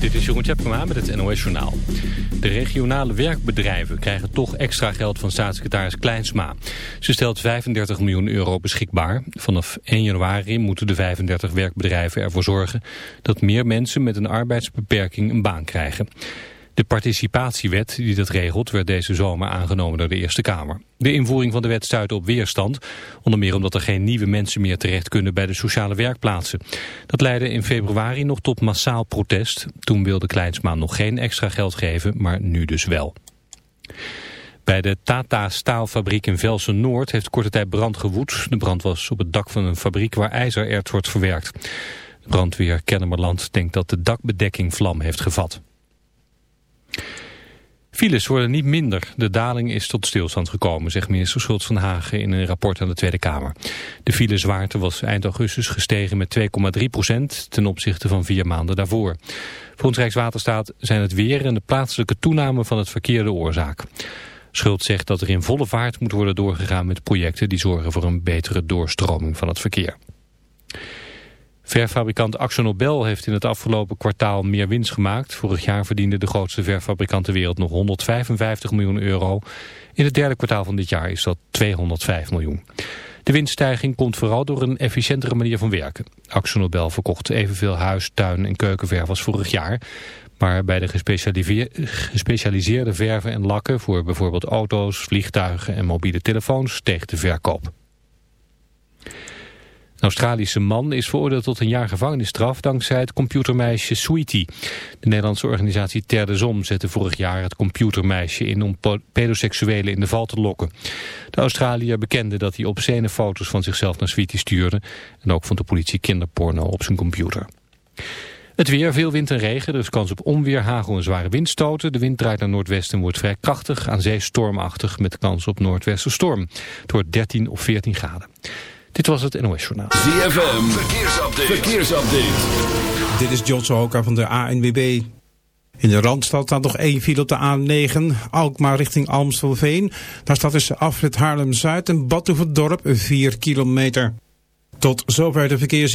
Dit is Jeroen Tjepkema met het NOS Journaal. De regionale werkbedrijven krijgen toch extra geld van staatssecretaris Kleinsma. Ze stelt 35 miljoen euro beschikbaar. Vanaf 1 januari moeten de 35 werkbedrijven ervoor zorgen... dat meer mensen met een arbeidsbeperking een baan krijgen. De participatiewet die dat regelt werd deze zomer aangenomen door de Eerste Kamer. De invoering van de wet stuitte op weerstand, onder meer omdat er geen nieuwe mensen meer terecht kunnen bij de sociale werkplaatsen. Dat leidde in februari nog tot massaal protest. Toen wilde Kleinsma nog geen extra geld geven, maar nu dus wel. Bij de Tata staalfabriek in Velsen Noord heeft korte tijd brand gewoed. De brand was op het dak van een fabriek waar ijzererts wordt verwerkt. Brandweer Kennemerland denkt dat de dakbedekking vlam heeft gevat. Files worden niet minder. De daling is tot stilstand gekomen, zegt minister Schultz van Hagen in een rapport aan de Tweede Kamer. De filezwaarte was eind augustus gestegen met 2,3 procent ten opzichte van vier maanden daarvoor. Volgens Rijkswaterstaat zijn het weer en de plaatselijke toename van het verkeer de oorzaak. Schultz zegt dat er in volle vaart moet worden doorgegaan met projecten die zorgen voor een betere doorstroming van het verkeer. Verfabrikant AxoNobel heeft in het afgelopen kwartaal meer winst gemaakt. Vorig jaar verdiende de grootste verfabrikant ter wereld nog 155 miljoen euro. In het derde kwartaal van dit jaar is dat 205 miljoen. De winststijging komt vooral door een efficiëntere manier van werken. AxoNobel verkocht evenveel huis, tuin en keukenverf als vorig jaar. Maar bij de gespecialiseerde verven en lakken voor bijvoorbeeld auto's, vliegtuigen en mobiele telefoons steeg de verkoop. Een Australische man is veroordeeld tot een jaar gevangenisstraf dankzij het computermeisje Sweetie. De Nederlandse organisatie Ter de Zom zette vorig jaar het computermeisje in om pedoseksuelen in de val te lokken. De Australiër bekende dat hij obscene foto's van zichzelf naar Sweetie stuurde en ook vond de politie kinderporno op zijn computer. Het weer, veel wind en regen, is kans op onweer, hagel en zware windstoten. De wind draait naar noordwesten en wordt vrij krachtig, aan zee stormachtig met kans op noordwestenstorm. Het wordt 13 of 14 graden. Dit was het NOS Journaal. ZFM, verkeersupdate. verkeersupdate. Dit is John Sohoka van de ANWB. In de Randstad staat nog één file op de A9, Alkmaar richting Amstelveen. Daar staat tussen afrit Haarlem-Zuid en Badhoevedorp 4 kilometer. Tot zover de verkeers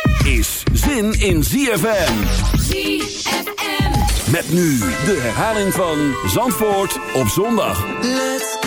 Is zin in ZFM. ZFM. Met nu de herhaling van Zandvoort op zondag. Let's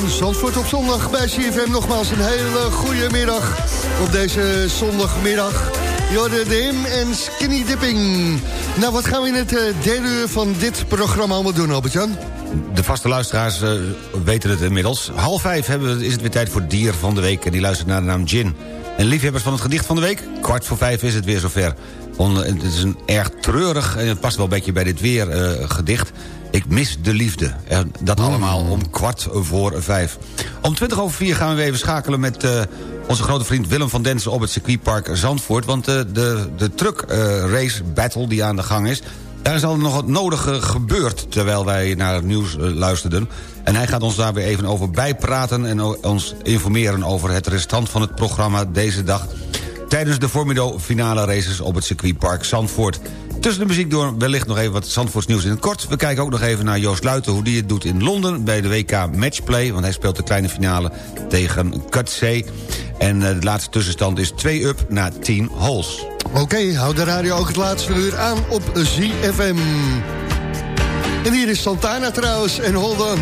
van uur 3 van Zandvoort op zondag. Bij CFM nogmaals een hele goede middag op deze zondagmiddag. Jorden de Him en Skinny Dipping. Nou, wat gaan we in het uh, derde van dit programma allemaal doen, Albert-Jan? De vaste luisteraars uh, weten het inmiddels. Half vijf hebben, is het weer tijd voor Dier van de Week... en die luistert naar de naam Gin. En liefhebbers van het gedicht van de week? Kwart voor vijf is het weer zover. het is een erg treurig, en het past wel een beetje bij dit weer uh, gedicht... Ik mis de liefde. En dat Oh. allemaal om kwart voor vijf. Om twintig over vier gaan we weer even schakelen met uh, onze grote vriend Willem van Densen... op het circuitpark Zandvoort. Want uh, de, de truck uh, race battle die aan de gang is... daar is al nog het nodige gebeurd terwijl wij naar het nieuws luisterden. En hij gaat ons daar weer even over bijpraten... en ons informeren over het restant van het programma deze dag... tijdens de Formido finale races op het circuitpark Zandvoort. Tussen de muziek door wellicht nog even wat Zandvoorts nieuws in het kort. We kijken ook nog even naar Joost Luiten, hoe die het doet in Londen... bij de WK Matchplay, want hij speelt de kleine finale tegen Kutzee. En uh, de laatste tussenstand is 2-up na 10 holes. Oké, houd de radio ook het laatste uur aan op ZFM. En hier is Santana trouwens, en hold on.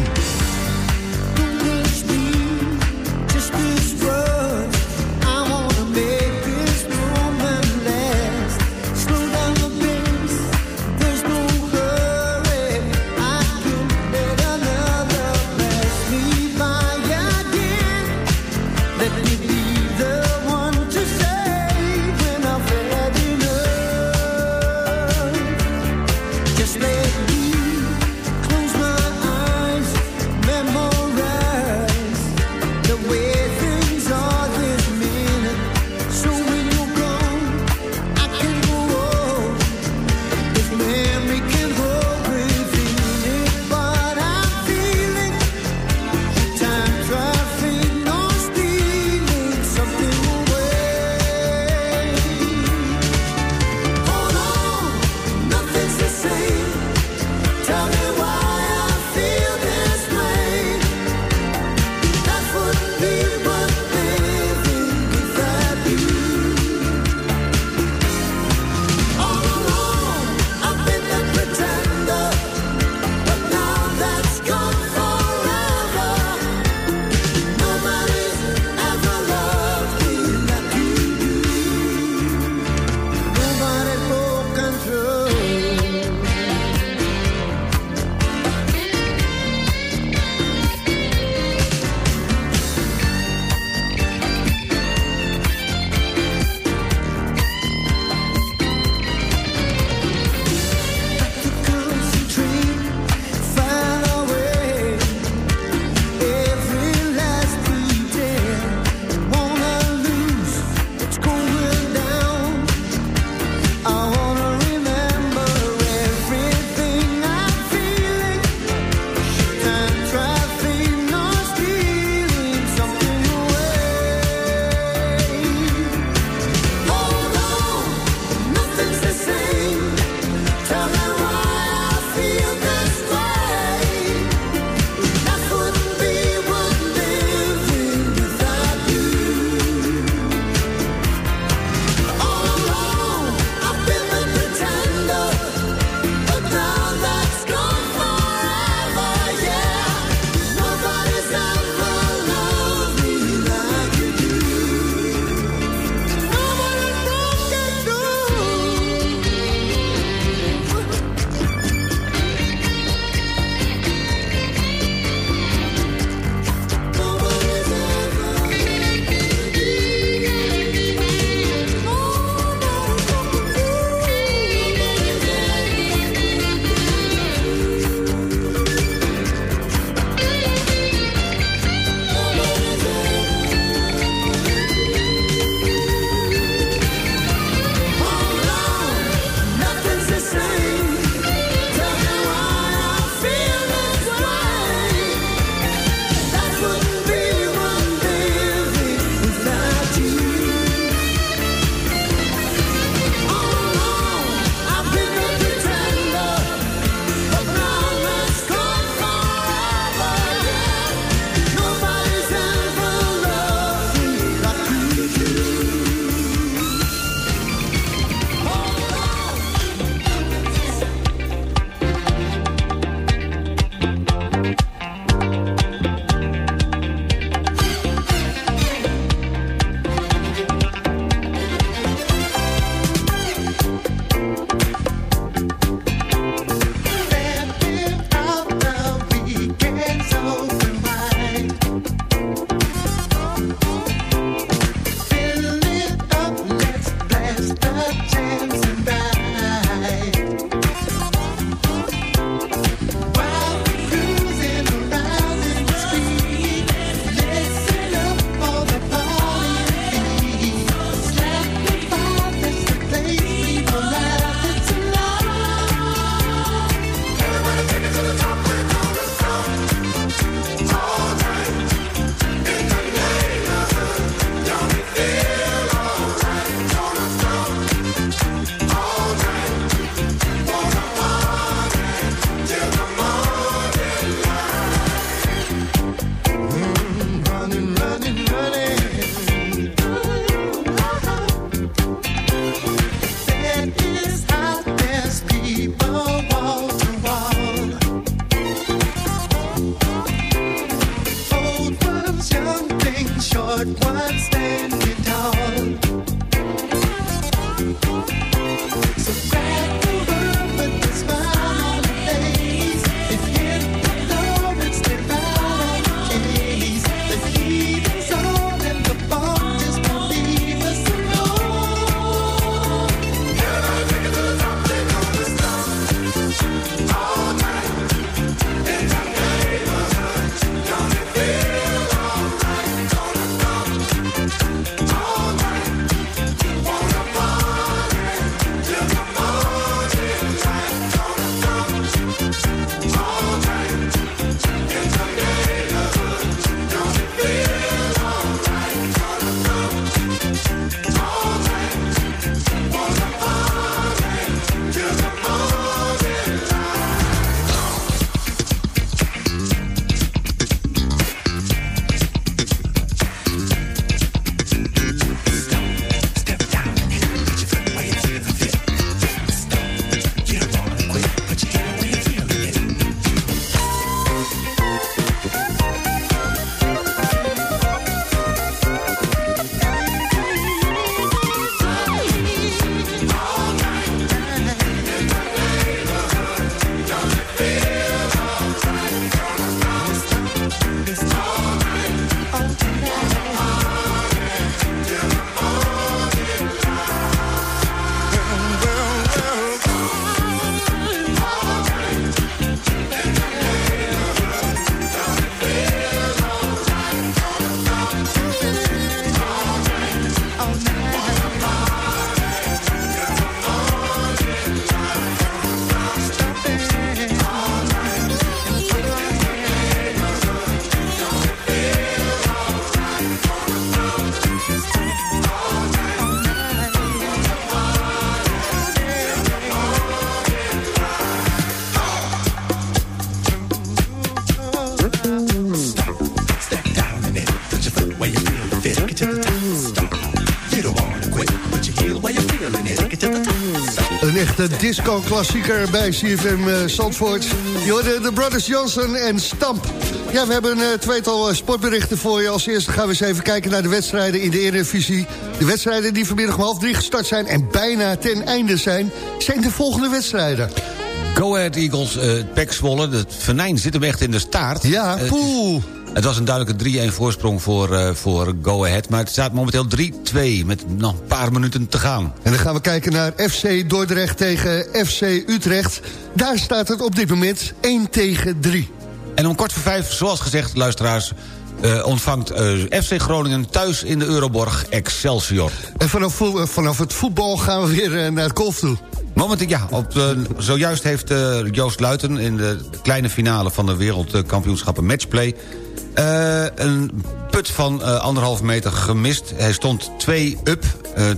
Disco-klassieker bij CFM uh, Zandvoort. Je de Brothers Johnson en Stamp. Ja, we hebben een uh, tweetal uh, sportberichten voor je. Als eerste gaan we eens even kijken naar de wedstrijden in de Eredivisie. De wedstrijden die vanmiddag om half drie gestart zijn... en bijna ten einde zijn, zijn de volgende wedstrijden. Go Ahead Eagles, uh, Pek Zwolle. Het venijn zit hem echt in de staart. Ja, poeh. Het was een duidelijke 3-1 voorsprong voor, uh, voor Go Ahead. Maar het staat momenteel 3-2 met nog een paar minuten te gaan. En dan gaan we kijken naar FC Dordrecht tegen FC Utrecht. Daar staat het op dit moment 1 tegen 3. En om kort voor vijf, zoals gezegd, luisteraars... Uh, ontvangt uh, FC Groningen thuis in de Euroborg Excelsior. En vanaf, vanaf het voetbal gaan we weer naar het golf toe. Momenteel, ja. Op, uh, zojuist heeft uh, Joost Luiten in de kleine finale van de wereldkampioenschappen matchplay... Uh, een put van anderhalf meter gemist. Hij stond 2 up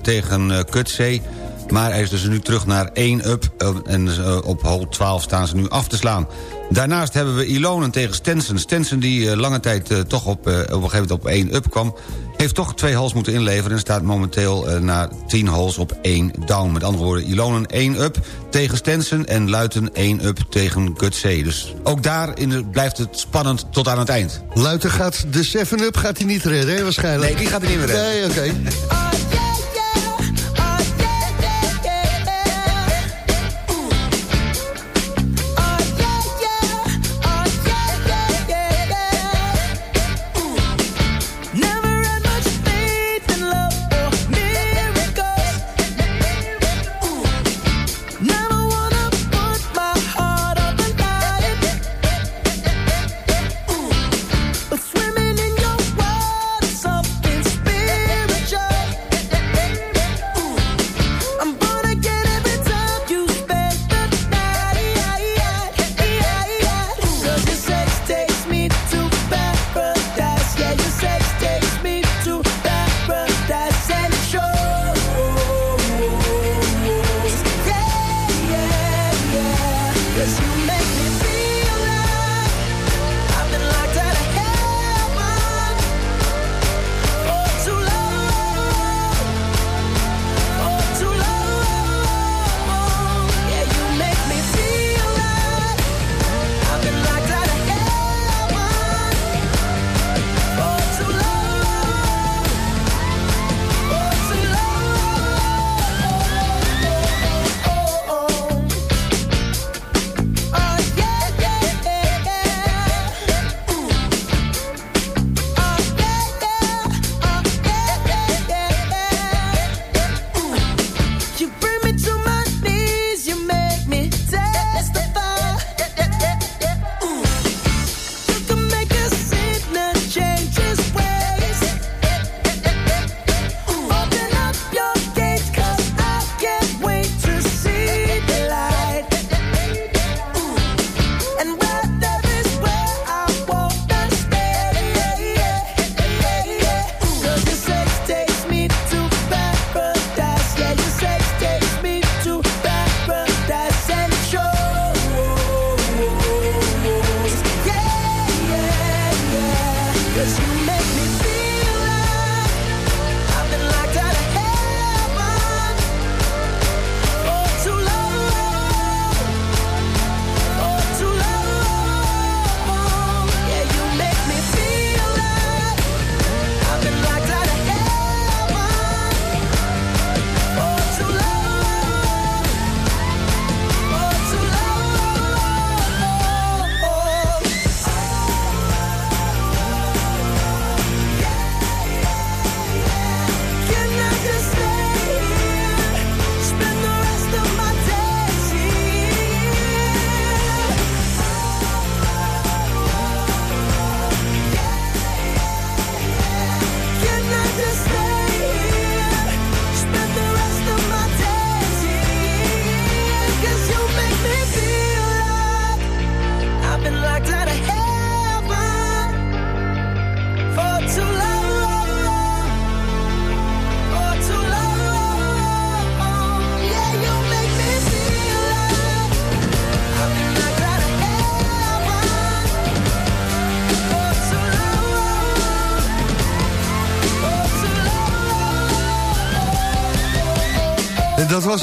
tegen Kutzee. Maar hij is dus nu terug naar 1 up. en op hole 12 staan ze nu af te slaan. Daarnaast hebben we Ilonen tegen Stensen. Stensen die lange tijd toch op, op een gegeven moment op 1 up kwam heeft toch twee holes moeten inleveren... en staat momenteel na 10 holes op 1 down. Met andere woorden, Ilonen 1 up tegen Stensen... en Luiten 1 up tegen Gutsé. Dus ook daar in de, blijft het spannend tot aan het eind. Luiten gaat de 7-up gaat hij niet redden, hè, waarschijnlijk? Nee, die gaat hij niet meer redden. Nee, oké. Okay.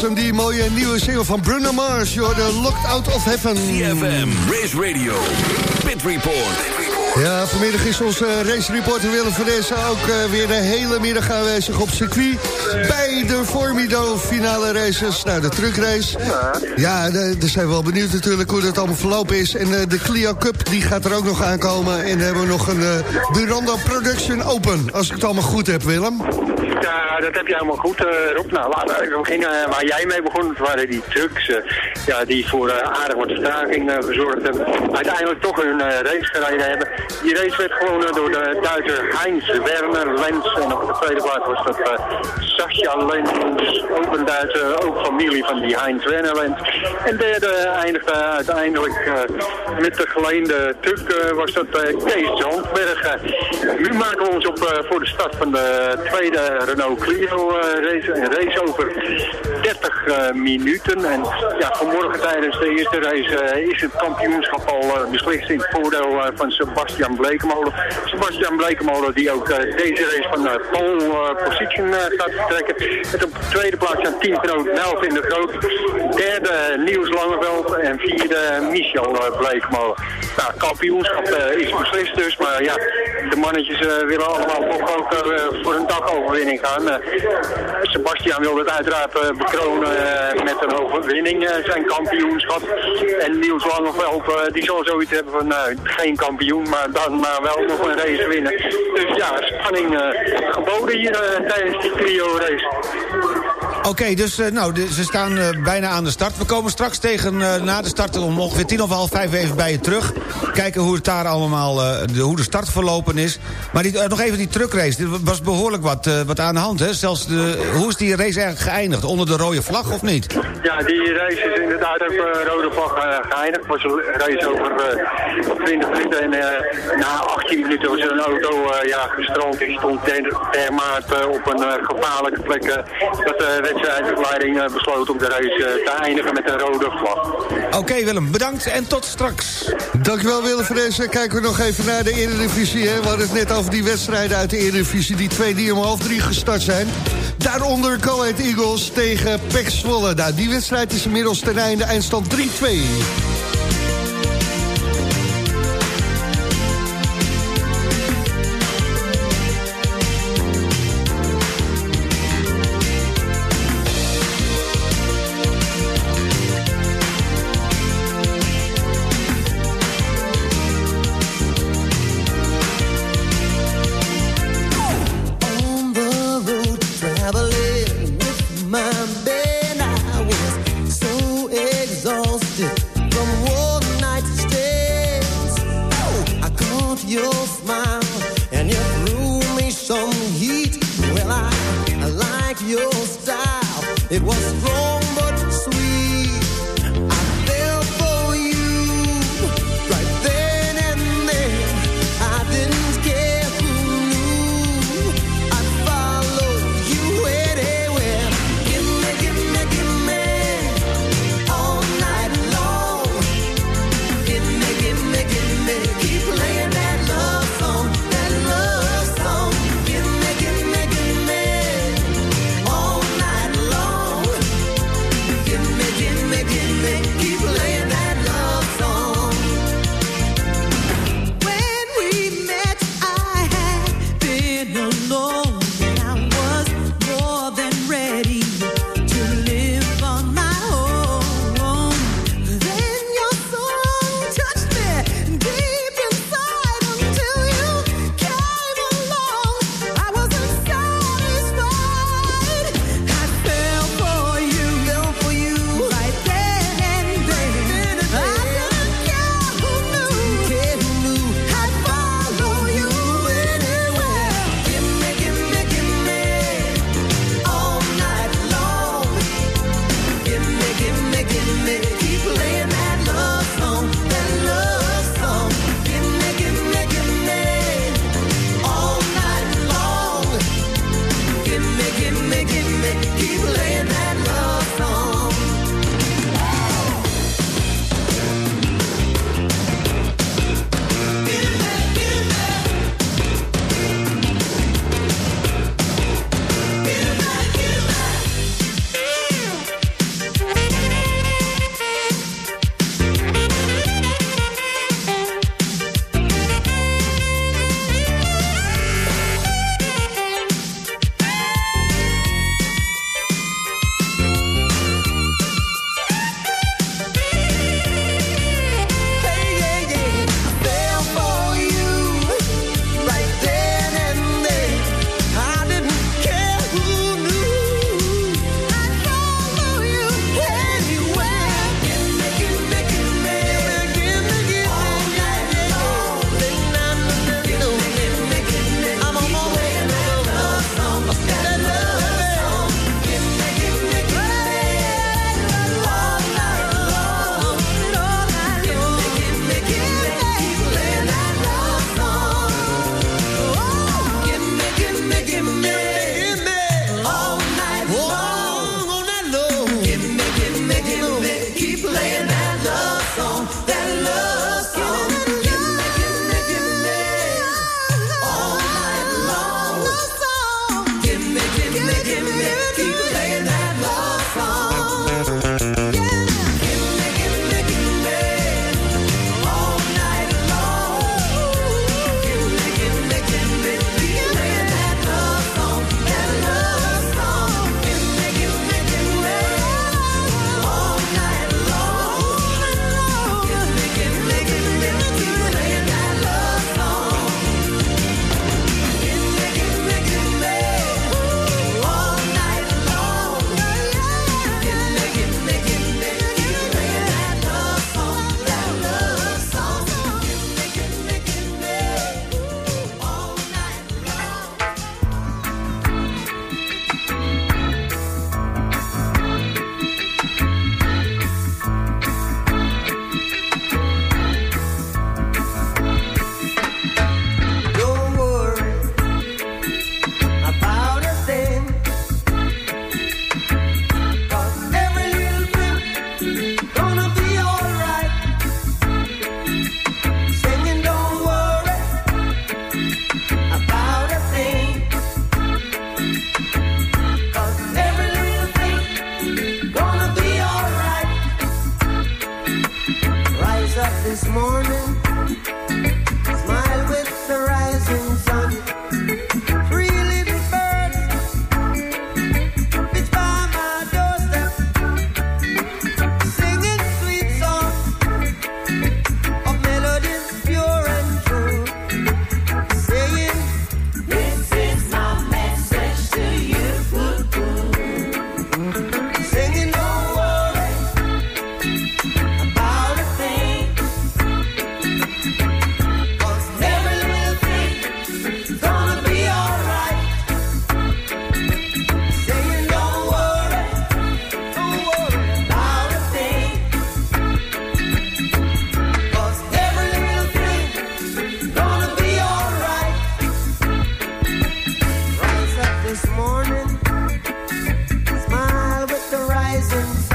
was hem, die mooie nieuwe single van Bruno Mars. Je hoorde Locked Out of Heaven. CFM, Race Radio, Pit Report. Ja, vanmiddag is onze race reporter Willem van Dessen ook eh, weer de hele middag aanwezig op circuit. Bij de Formido finale races, nou de truckrace. Ja, daar zijn we wel benieuwd natuurlijk hoe dat allemaal verlopen is. En eh, de Clio Cup, die gaat er ook nog aankomen. En dan hebben we nog een Burando Production Open, als ik het allemaal goed heb, Willem. Ja, dat heb je helemaal goed, uh, Rob. Nou, beginnen waar jij mee begon. Waren die trucks uh, ja, die voor aardig wat vertraging gezorgd hebben. Uiteindelijk toch hun race gereden hebben. Die race werd gewonnen door de Duitser Heinz Werner Lens. En op de tweede plaats was dat Sascha Lens, ook een Duitser, ook familie van die Heinz Werner Lens. En derde eindigde uiteindelijk met de geleende truck was dat Kees Zandberg. Nu maken we ons op voor de start van de tweede Renault Clio race. Een race over 30 uh, minuten. En ja, vanmorgen tijdens de eerste race is het kampioenschap al beslist in het voordeel van Sebastian Blekemolen. Sebastian Blekemolen die ook deze race van de pole position gaat vertrekken. Met op de tweede plaats aan teamgenoot Melvin in de Groot. Derde Niels Langeveld en vierde Michel Blekemolen. Nou, kampioenschap is beslist dus, maar ja, de mannetjes willen allemaal toch ook voor een dakoverwinning gaan. Sebastian wil het uiteraard bekronen met een overwinning, zijn kampioenschap. En Niels Langeveld, die zal zoiets hebben van, nou, geen kampioen, maar dan maar wel nog een race winnen. Dus ja, spanning geboden hier tijdens die trio-race. Oké, dus uh, nou, ze staan uh, bijna aan de start. We komen straks tegen uh, na de start om ongeveer tien of half vijf even bij je terug. Kijken hoe het daar allemaal, de, hoe de start verlopen is. Maar die, nog even die truckrace. Er was behoorlijk wat, wat aan de hand, hè? Zelfs de, hoe is die race eigenlijk geëindigd? Onder de rode vlag of niet? Ja, die race is inderdaad op rode vlag geëindigd. Het was een race over 20 minuten. En na 18 minuten was een auto ja, gestrand. Die stond dermate op een gevaarlijke plek. dat wedstrijdleiding besloot om de race te eindigen met een rode vlag. Oké okay, Willem, bedankt en tot straks. Dankjewel Willem van deze. Kijken we nog even naar de Eredivisie. Hè? We hadden het net over die wedstrijden uit de Eredivisie. Die twee die om half drie gestart zijn. Daaronder Ahead Eagles tegen Pek Zwolle. Nou, die wedstrijd is inmiddels ten einde. Eindstand 3-2. words.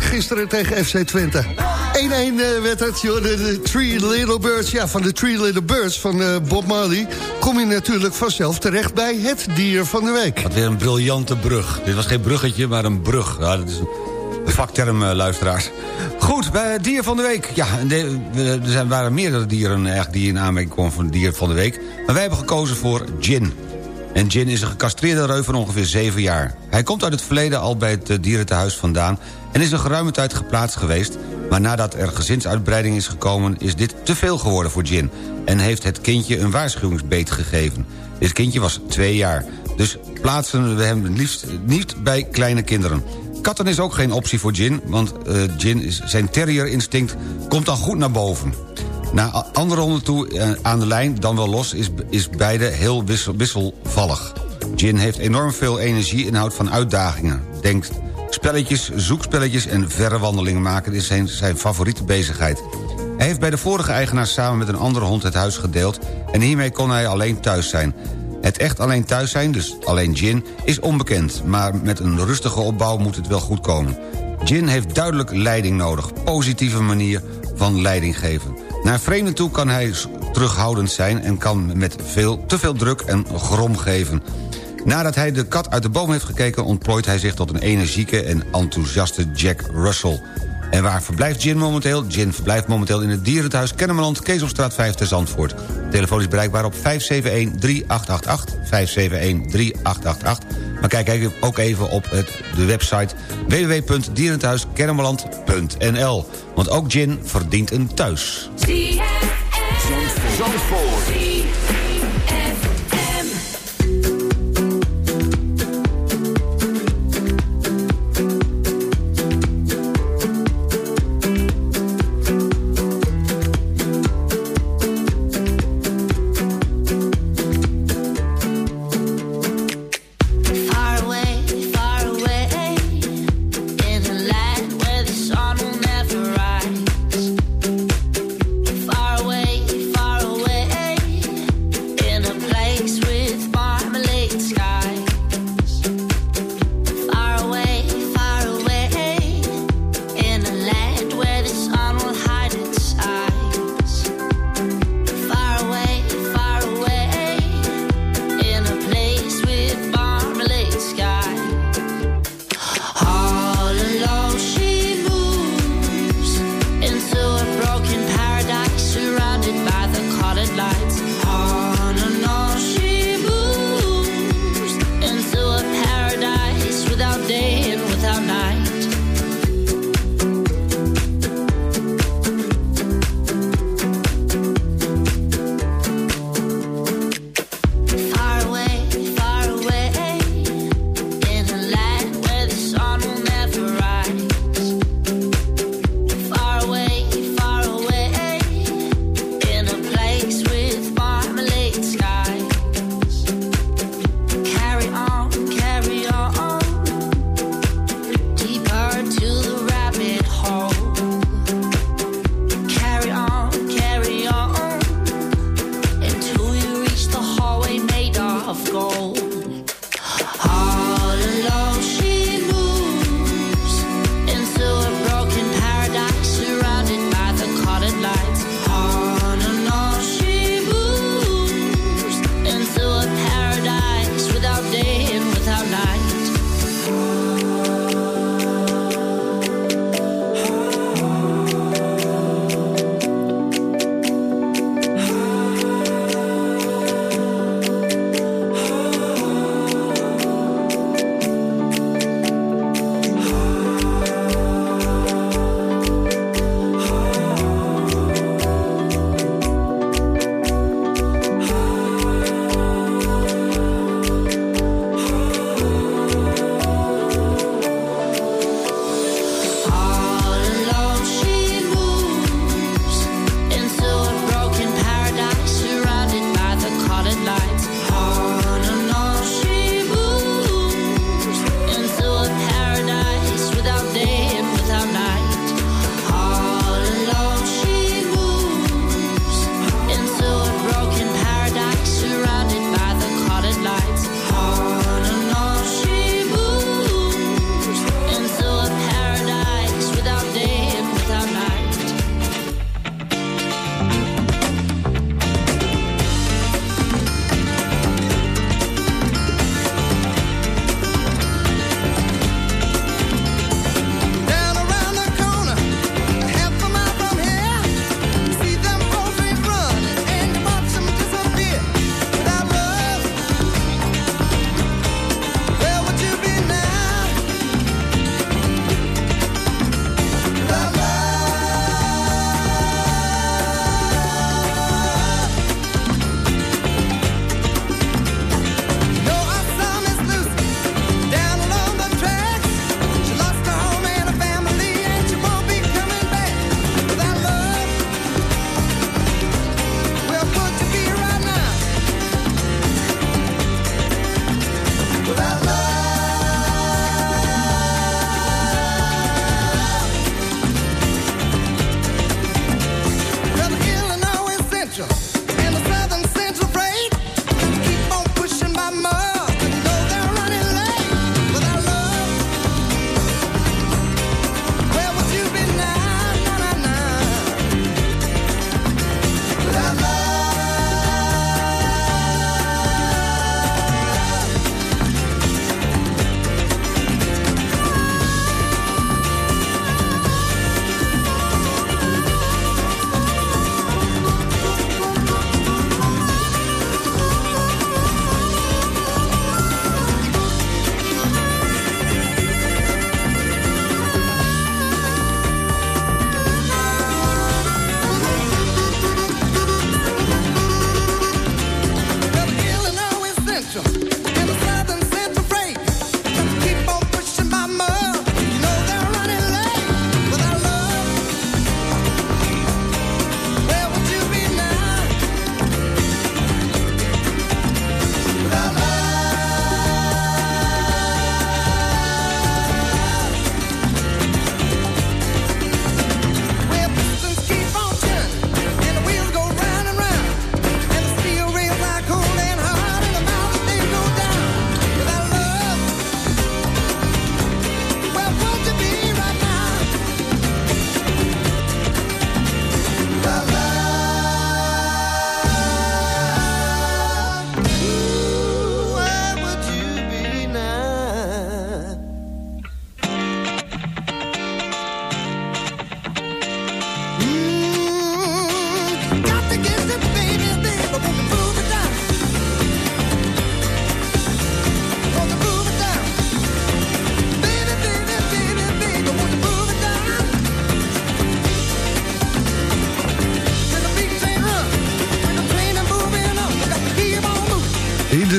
Gisteren tegen FC Twente. 1-1 eh, werd het, joh, de, Three Little Birds. Ja, van de Three Little Birds van eh, Bob Marley... kom je natuurlijk vanzelf terecht bij het dier van de week. Wat weer een briljante brug. Dit was geen bruggetje, maar een brug. Ja, dat is een vakterm, eh, luisteraars. Goed, bij het dier van de week. Ja, er zijn, waren meerdere dieren die in aanmerking komen voor het dier van de week. Maar wij hebben gekozen voor Gin. En Gin is een gecastreerde reu van ongeveer 7 jaar. Hij komt uit het verleden al bij het eh, dierentehuis vandaan... en is een geruime tijd geplaatst geweest... maar nadat er gezinsuitbreiding is gekomen... is dit te veel geworden voor Gin... en heeft het kindje een waarschuwingsbeet gegeven. Dit kindje was 2 jaar, dus plaatsen we hem liefst niet bij kleine kinderen. Katten is ook geen optie voor Gin, want eh Gin is, zijn terrierinstinct komt dan goed naar boven. Na andere honden toe eh, aan de lijn, dan wel los, is, is beide heel wissel, wisselvallig. Gin heeft enorm veel energie en houdt van uitdagingen. Denkt spelletjes, zoekspelletjes en verre wandelingen maken is zijn, favoriete bezigheid. Hij heeft bij de vorige eigenaar samen met een andere hond het huis gedeeld... en hiermee kon hij alleen thuis zijn. Het echt alleen thuis zijn, dus alleen Gin, is onbekend... maar met een rustige opbouw moet het wel goed komen. Gin heeft duidelijk leiding nodig, positieve manier van leiding geven. Naar vreemden toe kan hij terughoudend zijn... en kan met veel, te veel druk en grom geven. Nadat hij de kat uit de boom heeft gekeken... ontplooit hij zich tot een energieke en enthousiaste Jack Russell. En waar verblijft Gin momenteel? Gin verblijft momenteel in het dierenthuis Kennemerland... Keesopstraat 5 te Zandvoort. Telefoon is bereikbaar op 571-3888. 571-3888. Maar kijk ook even op het, de website www.dierenthuiskennemerland.nl. Want ook Gin verdient een thuis. Far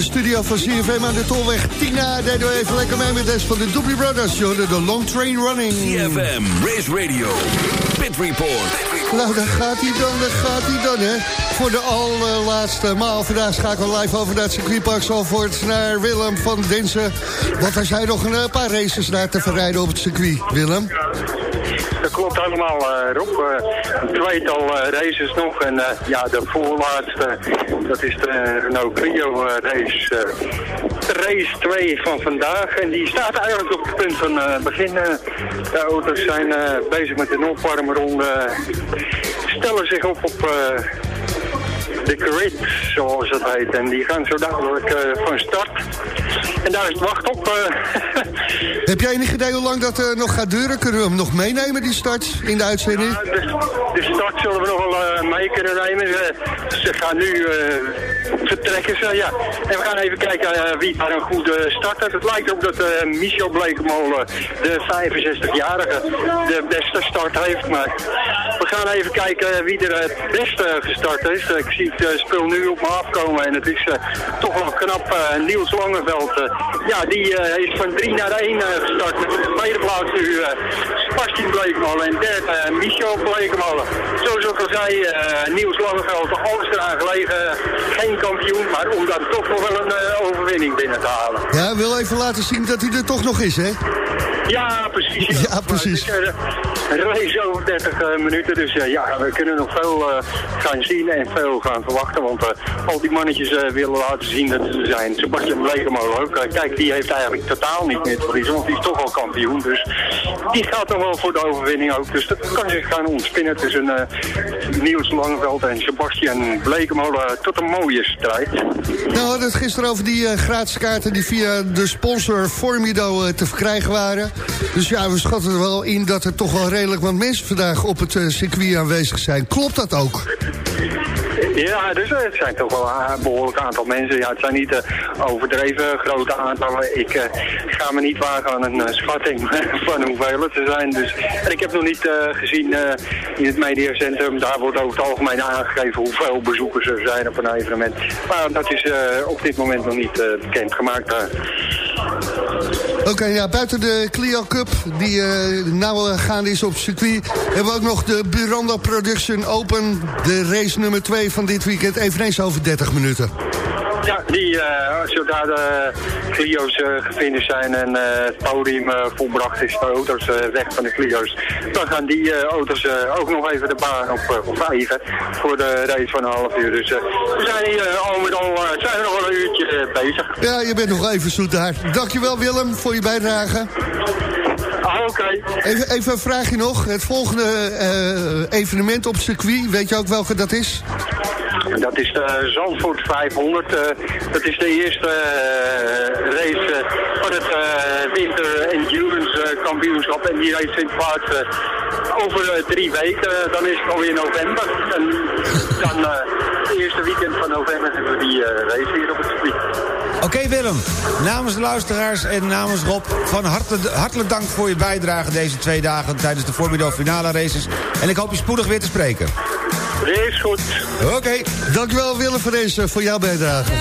studio van CFM aan de Tolweg. Tina deden we even lekker mee met deze van de Doobie Brothers. Hoorde de Long Train Running. CFM, Race Radio, Pit Report. Nou, daar gaat hij dan, daar gaat hij dan, hè. Voor de allerlaatste maal. Vandaag schakelen we live over naar het circuitpark Zalvoort... naar Willem van Densen. Want er zijn nog een eh, paar races naar te verrijden op het circuit. Willem? Dat klopt helemaal, eh, Rob. Eh, een tweetal races nog. En ja, de voorlaatste, dat is de Renault Clio race. Eh, race 2 van vandaag. En die staat eigenlijk op het punt van eh, beginnen. De auto's zijn eh, bezig met een opwarmronde. Stellen zich op op... eh, de grid, zoals het heet. En die gaan zo dadelijk eh, van start. En daar is het wacht op. eh. Heb jij enig idee hoe lang dat eh, nog gaat duren? Kunnen we hem nog meenemen, die start, in de uitzending? Ja, de, de start zullen we nog wel eh, mee kunnen nemen. Ze, ze gaan nu eh, vertrekken. Ze, ja. En we gaan even kijken eh, wie daar een goede start heeft. Het lijkt ook dat eh, Michel Blekemolen, de 65-jarige, de beste start heeft. Maar we gaan even kijken wie er het beste gestart is. Ik zie het eh, spul nu op me afkomen en het is eh, toch wel knap. eh, Niels Langeveld, eh, ja, die eh, is van 3 naar 1 gestart. Met de tweede plaats nu eh Sebastien Blekemolen en derde eh, Michel Blekemolen. Zoals ik al zei, eh, Niels Langeveld, alles eraan gelegen. Geen kampioen, maar om daar toch nog wel een eh, overwinning binnen te halen. Ja, wil even laten zien dat hij er toch nog is, hè? Ja, precies. Ja, precies. Het is, eh, Een race over 30 eh, minuten, dus eh, ja, we kunnen nog veel gaan zien en veel gaan verwachten. Want al die mannetjes willen laten zien dat ze zijn. Sebastian Blekemolen ook. Kijk, die heeft eigenlijk totaal niet meer te verliezen, want die is toch al kampioen. Dus die gaat dan wel voor de overwinning ook. Dus dat kan zich gaan ontspinnen tussen Niels Langeveld en Sebastian Blekemolen tot een mooie strijd. Nou, we hadden het gisteren over die eh, gratis kaarten die via de sponsor Formido te verkrijgen waren. Dus ja, we schatten er wel in dat er toch wel redelijk wat mensen vandaag op het eh, circuit aanwezig zijn. Klopt dat ook? Ja, dus eh, het zijn toch wel een behoorlijk aantal mensen. Ja, het zijn niet eh, overdreven grote aantallen. Ik ga me niet wagen aan een schatting van hoeveel er zijn. Dus, en ik heb nog niet gezien in het mediacentrum, daar wordt over het algemeen aangegeven hoeveel bezoekers er zijn op een evenement. Maar dat is op dit moment nog niet eh, bekendgemaakt. Oké, ja, buiten de Clio Cup, die eh nou eh, gaande is op circuit... hebben we ook nog de Buranda Production Open, de race nummer 2 van dit weekend, eveneens over 30 minuten. Ja, die, eh, zodra de Clio's eh gefinished zijn en eh, het podium volbracht is, de auto's weg van de Clio's, dan gaan die auto's ook nog even de baan op, op vijven voor de race van een half uur. Dus we zijn hier al met al zijn we nog wel een uurtje bezig. Ja, je bent nog even zoet daar. Dankjewel Willem voor je bijdrage. Ah, Oké. Even, even een vraagje nog. Het volgende evenement op circuit, weet je ook welke dat is? Dat is de Zandvoort 500. eh, dat is de eerste eh, race eh, van het Winter Endurance Kampioenschap. En die race vindt plaats over drie weken. dan is het alweer november. En dan het eerste weekend van november hebben we die race hier op het circuit. Oké Willem, namens de luisteraars en namens Rob... van harte, hartelijk dank voor je bijdrage deze twee dagen... tijdens de Formido finale races. En ik hoop je spoedig weer te spreken. Is goed. Oké, dankjewel Willem van deze voor jouw bijdrage.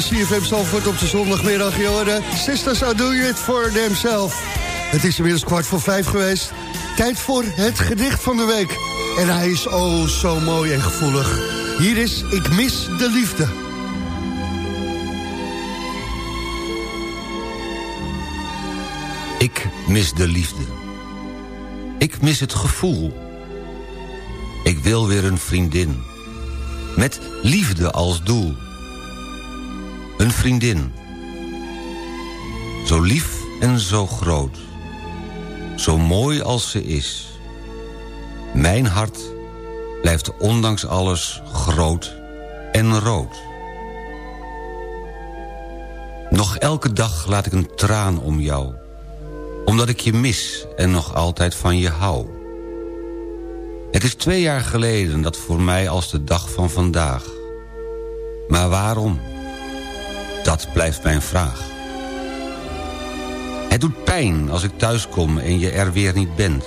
CFM Zalvoort op de zondagmiddag. Je hoorde Sisters Are Doing It For Themselves. Het is inmiddels kwart voor vijf geweest. Tijd voor het gedicht van de week. En hij is oh zo mooi en gevoelig. Hier is Ik mis de liefde. Ik mis de liefde. Ik mis het gevoel. Ik wil weer een vriendin. Met liefde als doel. Een vriendin. Zo lief en zo groot. Zo mooi als ze is. Mijn hart blijft ondanks alles groot en rood. Nog elke dag laat ik een traan om jou. Omdat ik je mis en nog altijd van je hou. Het is twee jaar geleden dat voor mij als de dag van vandaag. Maar waarom? Dat blijft mijn vraag. Het doet pijn als ik thuiskom en je er weer niet bent.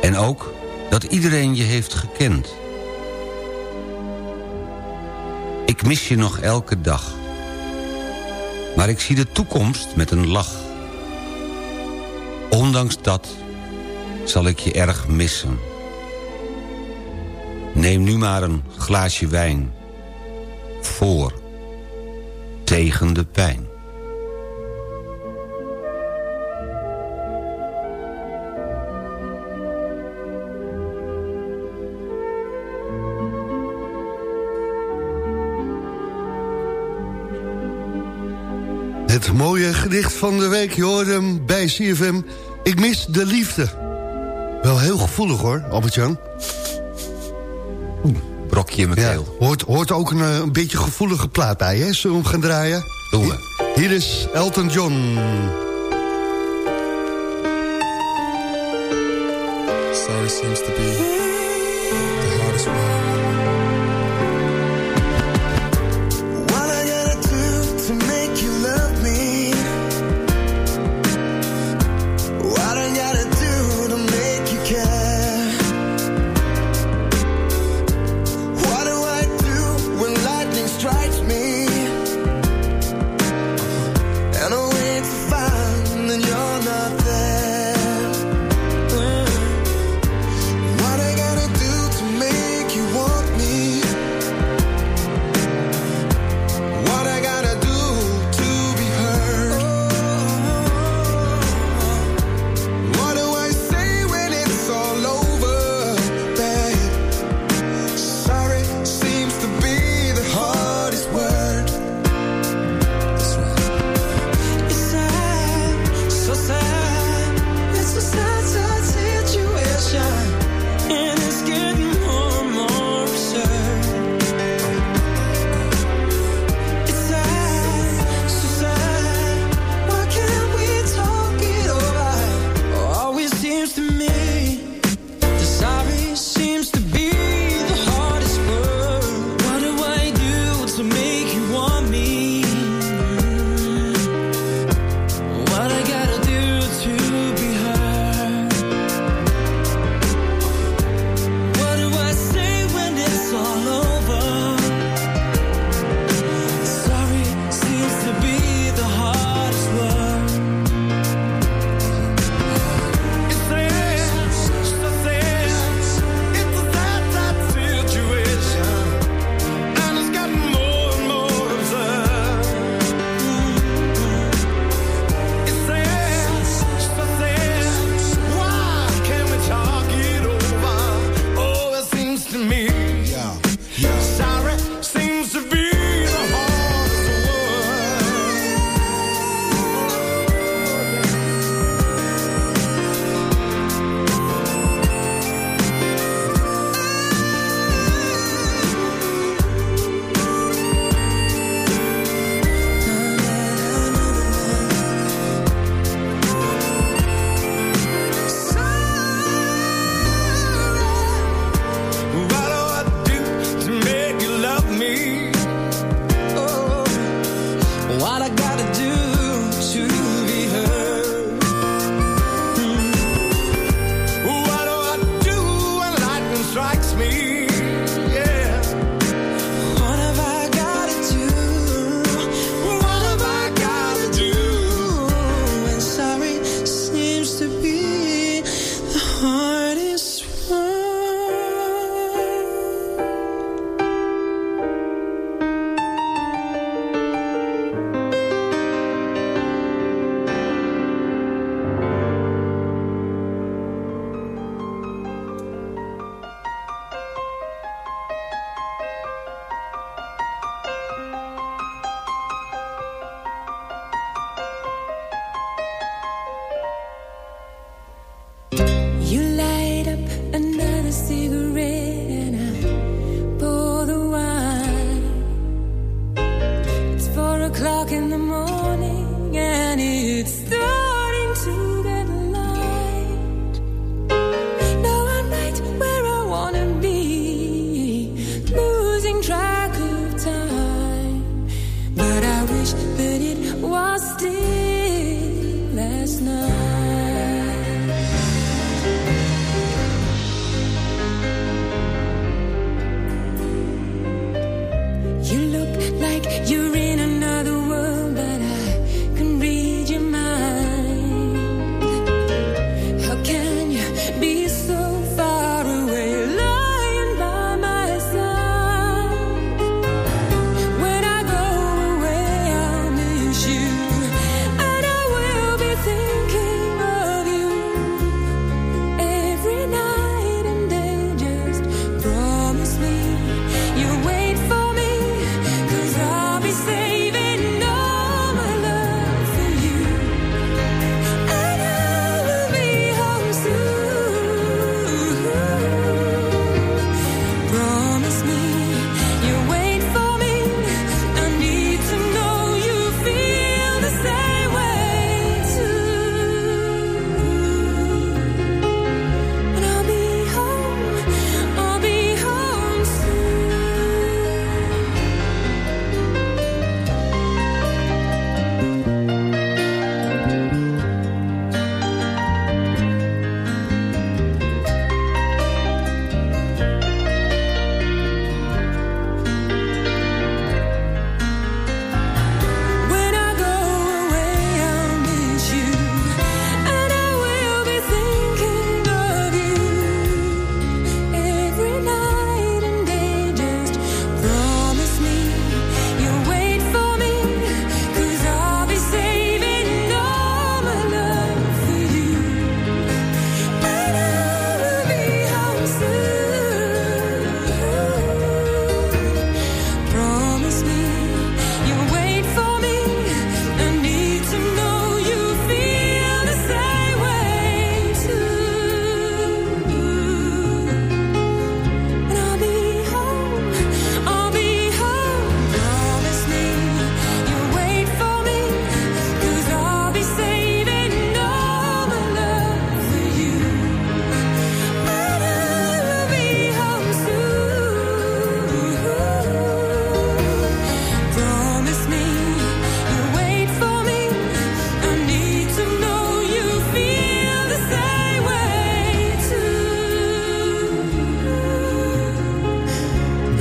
En ook dat iedereen je heeft gekend. Ik mis je nog elke dag. Maar ik zie de toekomst met een lach. Ondanks dat zal ik je erg missen. Neem nu maar een glaasje wijn. Voor. Tegen de pijn. Het mooie gedicht van de week, je hem bij CFM. Ik mis de liefde. Wel heel gevoelig hoor, Albert-Jan. Brokje in mijn Ja, keel. hoort, hoort ook een, eh, een beetje gevoelige plaat bij, hè? Zullen we hem gaan draaien? Doen we. Hier is Elton John. Sorry seems to be me?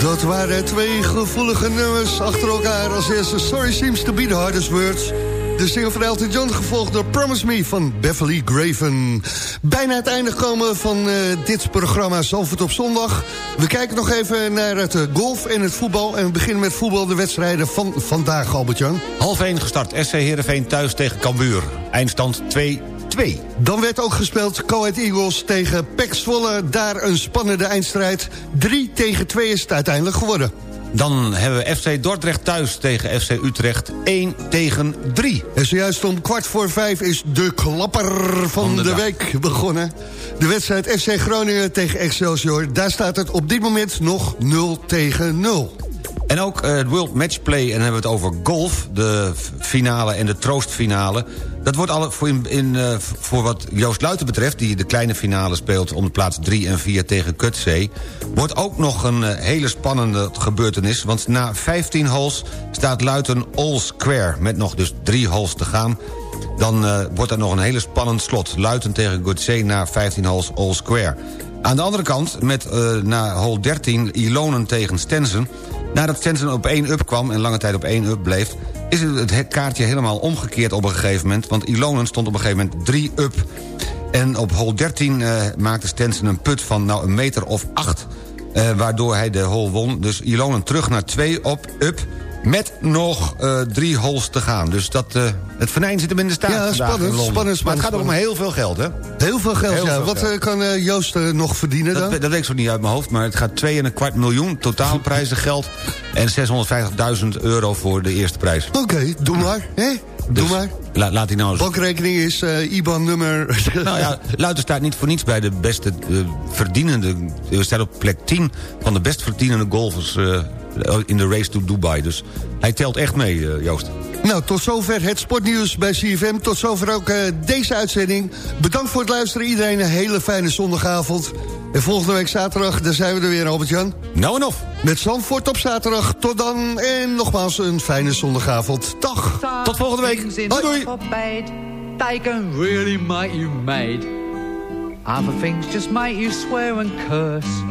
Dat waren twee gevoelige nummers achter elkaar. Als eerste Sorry Seems to be the hardest words. De single van Elton John gevolgd door Promise Me van Beverly Graven. Bijna het einde komen van uh, dit programma Zalvoort op zondag. We kijken nog even naar het uh, golf en het voetbal. En we beginnen met voetbal de wedstrijden van vandaag, Albert-Jan. Half 1 gestart. SC Heerenveen thuis tegen Cambuur. Eindstand 2 2. Dan werd ook gespeeld Coed Eagles tegen Pek Zwolle. Daar een spannende eindstrijd. 3 tegen 2 is het uiteindelijk geworden. Dan hebben we FC Dordrecht thuis tegen FC Utrecht 1 tegen 3. En zojuist om kwart voor vijf is de klapper van, van de, de week begonnen. De wedstrijd FC Groningen tegen Excelsior. Daar staat het op dit moment nog 0 tegen 0. En ook het World Matchplay, en dan hebben we het over golf... de finale en de troostfinale. Dat wordt alle voor, in, uh, voor wat Joost Luiten betreft... die de kleine finale speelt om de plaats 3 en 4 tegen Kutzee... wordt ook nog een uh, hele spannende gebeurtenis... want na 15 holes staat Luiten all square... met nog dus drie holes te gaan... dan uh, wordt er nog een hele spannend slot. Luiten tegen Kutzee na 15 holes all square. Aan de andere kant, met na hole 13 Ilonen tegen Stensen... Nadat Stenson op 1 up kwam en lange tijd op 1 up bleef... is het kaartje helemaal omgekeerd op een gegeven moment... want Ilonen stond op een gegeven moment 3 up. En op hole 13 uh, maakte Stenson een put van nou, een meter of 8... Uh, waardoor hij de hole won. Dus Ilonen terug naar 2 op up... Met nog uh, drie holes te gaan. Dus dat, uh, het venijn zit hem in de staat Ja, spannend, spannend, spannend. Maar het gaat ook om heel veel geld, hè? Heel veel geld, Heel ja. veel Wat geld. uh, kan Joost nog verdienen dan? Dat, dat weet ik zo niet uit mijn hoofd, maar het gaat 2,25 miljoen totaalprijzen geld... en 650.000 euro voor de eerste prijs. Oké, okay, doe maar, hè? Doe Dus maar. La, laat hij nou eens... Bankrekening is uh, IBAN-nummer... nou ja, Luiten staat niet voor niets bij de beste uh, verdienende... Uh, staat op plek 10 van de best verdienende golfers uh, in de race to Dubai. Dus hij telt echt mee, uh, Joost. Nou, tot zover het sportnieuws bij CFM. Tot zover ook uh, deze uitzending. Bedankt voor het luisteren. Iedereen een hele fijne zondagavond. En volgende week zaterdag, daar zijn we er weer, Albert-Jan. Nou en of. Met Zandvoort op zaterdag. Tot dan. En nogmaals een fijne zondagavond. Dag. Tot volgende week. Hoi doei. They can really make you mad. Other things just make you swear and curse.